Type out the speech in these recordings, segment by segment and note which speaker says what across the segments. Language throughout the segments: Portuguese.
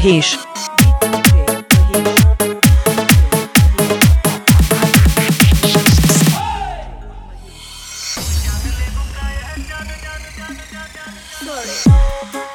Speaker 1: Mahesh.
Speaker 2: Sorry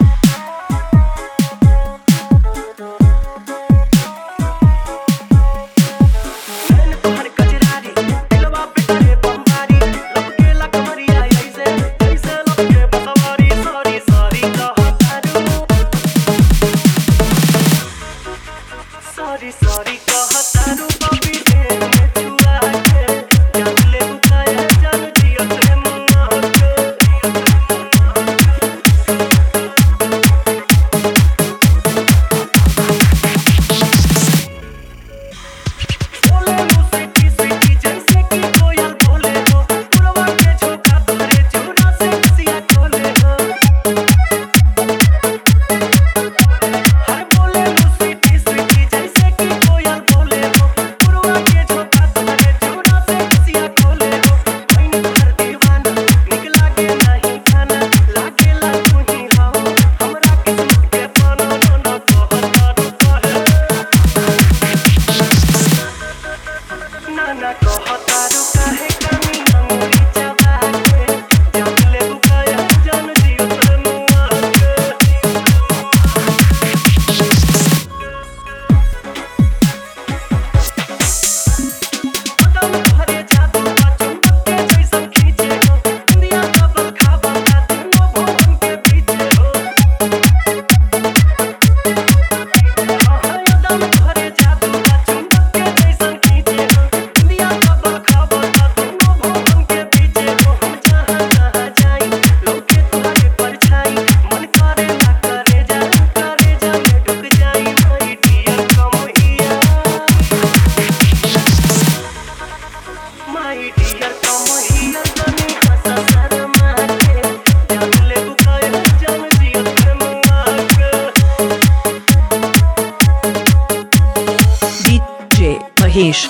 Speaker 1: Reis.